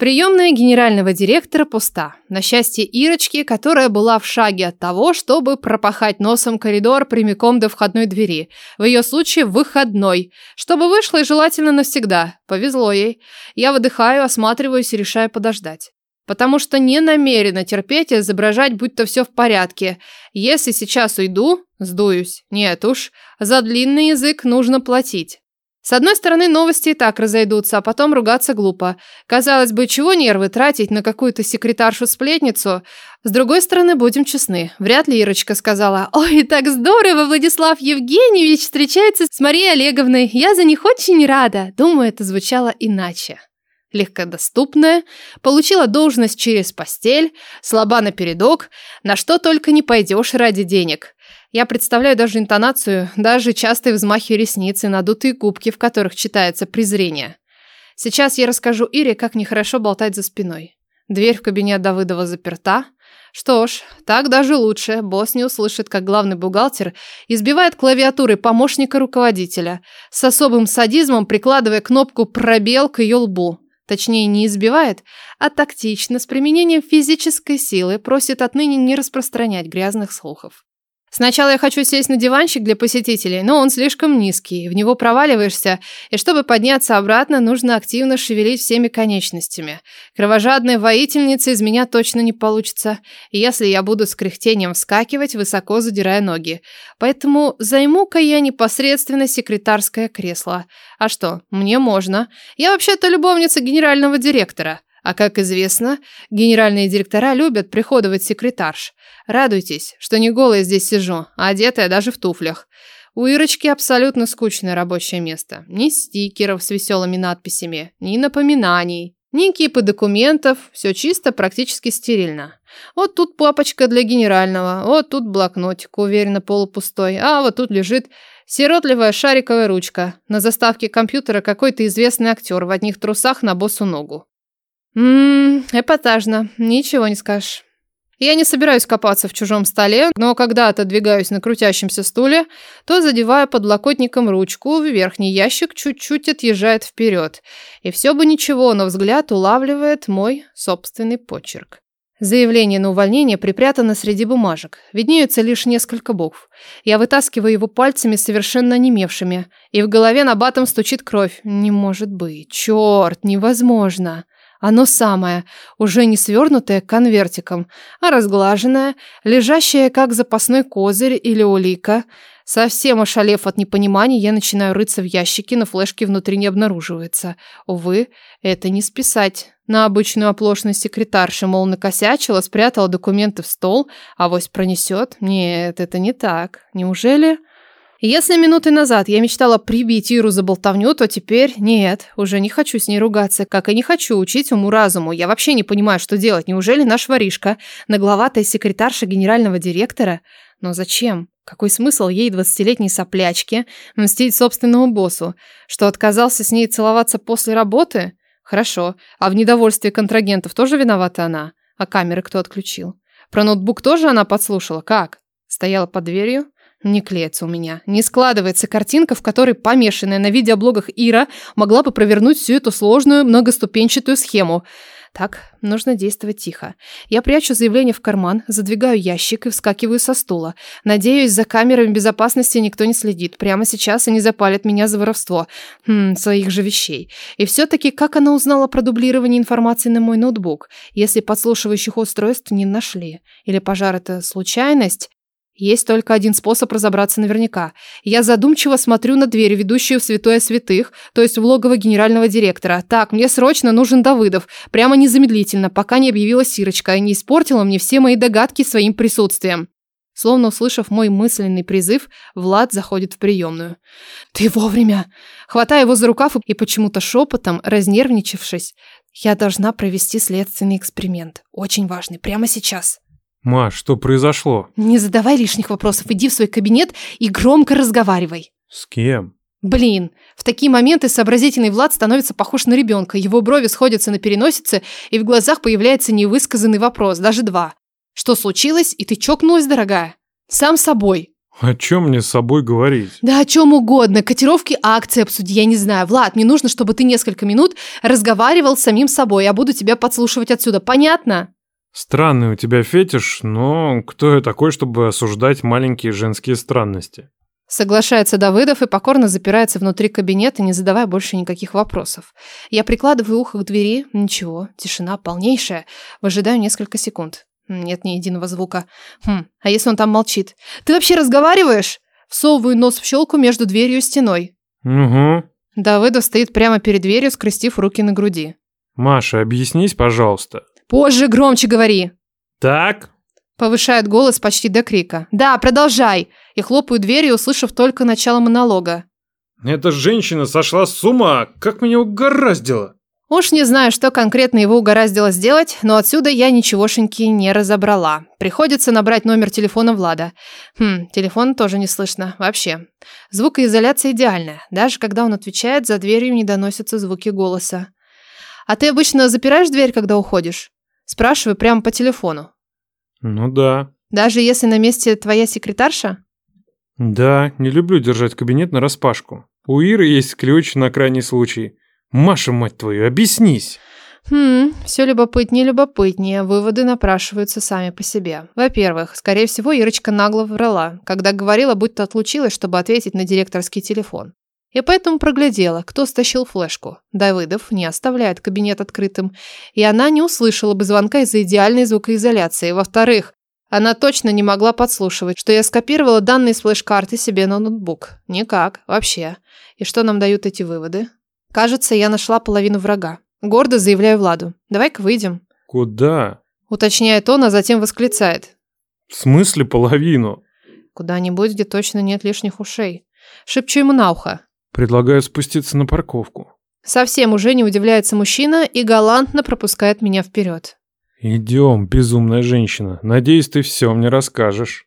Приемная генерального директора пуста. На счастье Ирочки, которая была в шаге от того, чтобы пропахать носом коридор прямиком до входной двери. В ее случае выходной. Чтобы вышла и желательно навсегда. Повезло ей. Я выдыхаю, осматриваюсь и решаю подождать. Потому что не намерена терпеть и изображать, будто все в порядке. Если сейчас уйду, сдуюсь. Нет уж, за длинный язык нужно платить. С одной стороны, новости и так разойдутся, а потом ругаться глупо. Казалось бы, чего нервы тратить на какую-то секретаршу-сплетницу? С другой стороны, будем честны. Вряд ли Ирочка сказала, «Ой, так здорово, Владислав Евгеньевич встречается с Марией Олеговной. Я за них очень рада». Думаю, это звучало иначе. Легкодоступная, получила должность через постель, слаба напередок, на что только не пойдешь ради денег. Я представляю даже интонацию, даже частые взмахи ресниц и надутые губки, в которых читается презрение. Сейчас я расскажу Ире, как нехорошо болтать за спиной. Дверь в кабинет Давыдова заперта. Что ж, так даже лучше. Босс не услышит, как главный бухгалтер избивает клавиатурой помощника руководителя, с особым садизмом прикладывая кнопку «пробел» к ее лбу. Точнее, не избивает, а тактично, с применением физической силы, просит отныне не распространять грязных слухов. Сначала я хочу сесть на диванчик для посетителей, но он слишком низкий, в него проваливаешься, и чтобы подняться обратно, нужно активно шевелить всеми конечностями. Кровожадной воительницы из меня точно не получится, если я буду с кряхтением вскакивать, высоко задирая ноги. Поэтому займу-ка я непосредственно секретарское кресло. А что, мне можно. Я вообще-то любовница генерального директора. А как известно, генеральные директора любят приходовать секретарш. Радуйтесь, что не голая здесь сижу, а одетая даже в туфлях. У Ирочки абсолютно скучное рабочее место. Ни стикеров с веселыми надписями, ни напоминаний, ни кипы документов. Все чисто, практически стерильно. Вот тут папочка для генерального, вот тут блокнотик, уверенно полупустой, а вот тут лежит сиротливая шариковая ручка. На заставке компьютера какой-то известный актер в одних трусах на босу ногу. Ммм, эпатажно, ничего не скажешь. Я не собираюсь копаться в чужом столе, но когда отодвигаюсь на крутящемся стуле, то задеваю подлокотником ручку, верхний ящик чуть-чуть отъезжает вперед. И все бы ничего, но взгляд улавливает мой собственный почерк. Заявление на увольнение припрятано среди бумажек. Виднеются лишь несколько букв. Я вытаскиваю его пальцами совершенно онемевшими, и в голове на батом стучит кровь. Не может быть. Черт, невозможно. Оно самое, уже не свернутое конвертиком, а разглаженное, лежащее как запасной козырь или улика. Совсем ошалев от непонимания, я начинаю рыться в ящике, но флешки внутри не обнаруживается. Увы, это не списать. На обычную оплошность секретарши, мол, накосячила, спрятала документы в стол, а вось пронесет. Нет, это не так. Неужели... Если минуты назад я мечтала прибить Иру за болтовню, то теперь нет, уже не хочу с ней ругаться, как и не хочу учить уму-разуму. Я вообще не понимаю, что делать. Неужели наш воришка, нагловатая секретарша генерального директора? Но зачем? Какой смысл ей, двадцатилетней соплячке, мстить собственному боссу? Что отказался с ней целоваться после работы? Хорошо. А в недовольстве контрагентов тоже виновата она? А камеры кто отключил? Про ноутбук тоже она подслушала? Как? Стояла под дверью? Не клеится у меня. Не складывается картинка, в которой помешанная на видеоблогах Ира могла бы провернуть всю эту сложную многоступенчатую схему. Так, нужно действовать тихо. Я прячу заявление в карман, задвигаю ящик и вскакиваю со стула. Надеюсь, за камерами безопасности никто не следит. Прямо сейчас они запалят меня за воровство. Хм, своих же вещей. И все-таки, как она узнала про дублирование информации на мой ноутбук, если подслушивающих устройств не нашли? Или пожар это случайность? Есть только один способ разобраться наверняка. Я задумчиво смотрю на дверь, ведущую в святое святых, то есть в логово генерального директора. Так, мне срочно нужен Давыдов. Прямо незамедлительно, пока не объявилась Сирочка и не испортила мне все мои догадки своим присутствием. Словно услышав мой мысленный призыв, Влад заходит в приемную. «Ты вовремя!» Хватаю его за рукав и почему-то шепотом, разнервничавшись, «Я должна провести следственный эксперимент. Очень важный. Прямо сейчас». «Маш, что произошло?» «Не задавай лишних вопросов, иди в свой кабинет и громко разговаривай». «С кем?» Блин, в такие моменты сообразительный Влад становится похож на ребенка. Его брови сходятся на переносице, и в глазах появляется невысказанный вопрос, даже два. «Что случилось? И ты чокнулась, дорогая?» «Сам собой», О чем мне с собой говорить? Да о чем угодно. Котировки акции обсуди, я не знаю. Влад, мне нужно, чтобы ты несколько минут разговаривал с самим собой. Я буду тебя подслушивать отсюда. Понятно? Странный у тебя фетиш, но кто я такой, чтобы осуждать маленькие женские странности? Соглашается Давыдов и покорно запирается внутри кабинета, не задавая больше никаких вопросов. Я прикладываю ухо к двери. Ничего, тишина полнейшая. Выжидаю несколько секунд. Нет ни единого звука. Хм, а если он там молчит? Ты вообще разговариваешь? Всовываю нос в щелку между дверью и стеной. Угу. Давыдов стоит прямо перед дверью, скрестив руки на груди. Маша, объяснись, пожалуйста. Позже громче говори. Так? Повышает голос почти до крика. Да, продолжай. И хлопаю дверью, услышав только начало монолога. Эта женщина сошла с ума. Как меня угораздило. Уж не знаю, что конкретно его угораздило сделать, но отсюда я ничегошеньки не разобрала. Приходится набрать номер телефона Влада. Хм, телефон тоже не слышно. Вообще. Звукоизоляция идеальная. Даже когда он отвечает, за дверью не доносятся звуки голоса. А ты обычно запираешь дверь, когда уходишь? Спрашиваю прямо по телефону. Ну да. Даже если на месте твоя секретарша? Да, не люблю держать кабинет на распашку. У Иры есть ключ на крайний случай. Маша, мать твою, объяснись. Хм, все любопытнее любопытнее. Выводы напрашиваются сами по себе. Во-первых, скорее всего, Ирочка нагло врала, когда говорила, будто отлучилась, чтобы ответить на директорский телефон. И поэтому проглядела, кто стащил флешку. Давыдов не оставляет кабинет открытым. И она не услышала бы звонка из-за идеальной звукоизоляции. Во-вторых, она точно не могла подслушивать, что я скопировала данные с флеш-карты себе на ноутбук. Никак, вообще. И что нам дают эти выводы? Кажется, я нашла половину врага. Гордо заявляю Владу. Давай-ка выйдем. Куда? Уточняет он, а затем восклицает. В смысле половину? Куда-нибудь, где точно нет лишних ушей. Шепчу ему на ухо. Предлагаю спуститься на парковку. Совсем уже не удивляется мужчина и галантно пропускает меня вперед. Идем, безумная женщина. Надеюсь, ты все мне расскажешь.